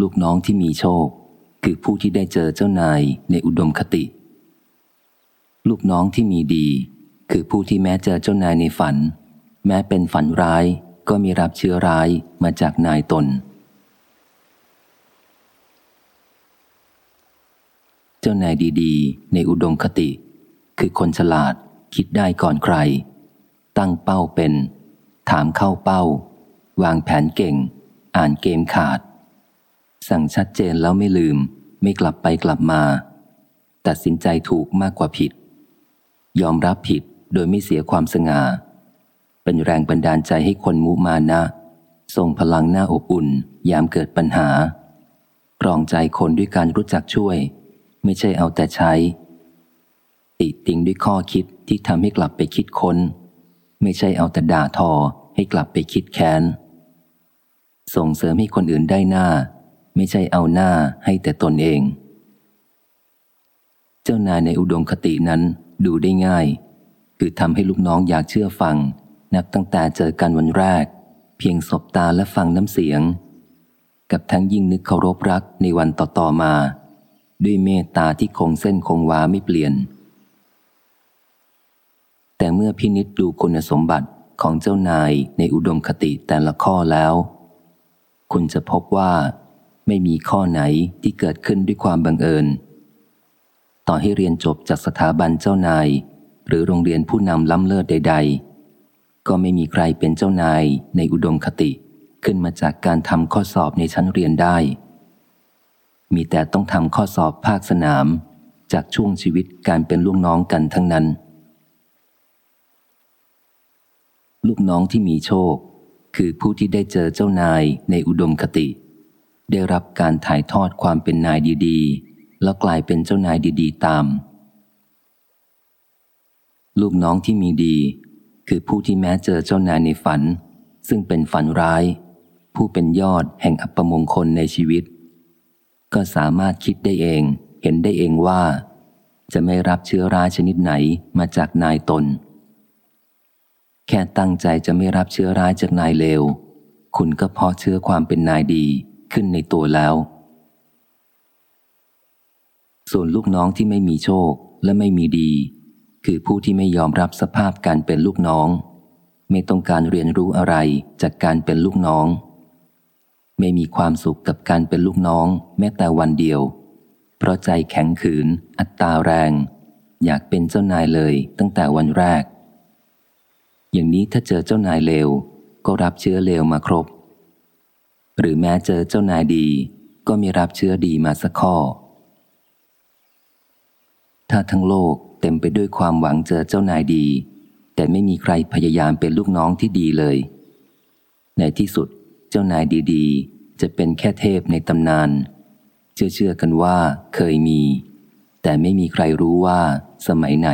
ลูกน้องที่มีโชค คือผู้ที่ได้เจอเจ้านายในอุดมคติ ลูกน้องที่มีดี คือผู้ที่แม้เจอเจ้านายในฝัน แม้เป็นฝันร้ายก็มีรับเชื้อร้ายมาจากนายตน เจ้านายดีๆ ในอุดมคติ คือคนฉลาดคิดได้ก่อนใคร ตั้งเป้าเป็น ถามเข้าเป้า วางแผนเก่ง อ่านเกมขาด สั่งชัดเจนแล้วไม่ลืม ไม่กลับไปกลับมา ตัดสินใจถูกมากกว่าผิด ยอมรับผิดโดยไม่เสียความสง่า เป็นแรงบันดาลใจให้คนมุมานะส่งพลังหน้าอบอุ่น ยามเกิดปัญหา กรองใจคนด้วยการรู้จักช่วย ไม่ใช่เอาแต่ใช้ ติติงด้วยข้อคิดที่ทำให้กลับไปคิดคน้น ไม่ใช่เอาแต่ด่าทอให้กลับไปคิดแค้นส่งเสริมให้คนอื่นได้หน้า ไม่ใช่เอาหน้าให้แต่ตนเอง เจ้านายในอุดมคตินั้นดูได้ง่าย คือทำให้ลูกน้องอยากเชื่อฟัง นับตั้งแต่เจอกันวันแรก เพียงสบตาและฟังน้ำเสียง กับทั้งยิ่งนึกเคารพรักในวันต่อๆมา ด้วยเมตตาที่คงเส้นคงวาไม่เปลี่ยน แต่เมื่อพินิษดูคุณสมบัติของเจ้านายในอุดมคติแต่ละข้อแล้ว คุณจะพบว่า ไม่มีข้อไหนที่เกิดขึ้นด้วยความบังเอิญ ต่อให้เรียนจบจากสถาบันเจ้านาย หรือโรงเรียนผู้นำล้ำเลิศใด ๆ ก็ไม่มีใครเป็นเจ้านายในอุดมคติขึ้นมาจากการทำข้อสอบในชั้นเรียนได้ มีแต่ต้องทำข้อสอบภาคสนาม จากช่วงชีวิตการเป็นลูกน้องกันทั้งนั้น ลูกน้องที่มีโชค คือผู้ที่ได้เจอเจ้านายในอุดมคติ ได้รับการถ่ายทอดความเป็นนายดีๆ แล้วกลายเป็นเจ้านายดีๆ ตาม ลูกน้องที่มีดี คือผู้ที่แม้เจอเจ้านายในฝัน ซึ่งเป็นฝันร้าย ผู้เป็นยอดแห่งอัปมงคลในชีวิต ก็สามารถคิดได้เอง เห็นได้เองว่า จะไม่รับเชื้อร้ายชนิดไหนมาจากนายตน แค่ตั้งใจจะไม่รับเชื้อร้ายจากนายเลวคุณก็พอเชื้อความเป็นนายดี ขึ้นในตัวแล้ว ส่วนลูกน้องที่ไม่มีโชคและไม่มีดี คือผู้ที่ไม่ยอมรับสภาพการเป็นลูกน้อง ไม่ต้องการเรียนรู้อะไรจากการเป็นลูกน้อง ไม่มีความสุขกับการเป็นลูกน้อง แม้แต่วันเดียว เพราะใจแข็งขืน อัตตาแรง อยากเป็นเจ้านายเลยตั้งแต่วันแรก อย่างนี้ถ้าเจอเจ้านายเลวก็รับเชื้อเลวมาครบ หรือแม้เจอเจ้านายดี ก็มีรับเชื้อดีมาสักข้อ ถ้าทั้งโลกเต็มไปด้วยความหวังเจอเจ้านายดี แต่ไม่มีใครพยายามเป็นลูกน้องที่ดีเลย ในที่สุดเจ้านายดีๆ จะเป็นแค่เทพในตำนาน เชื่อเชื่อกันว่าเคยมี แต่ไม่มีใครรู้ว่าสมัยไหน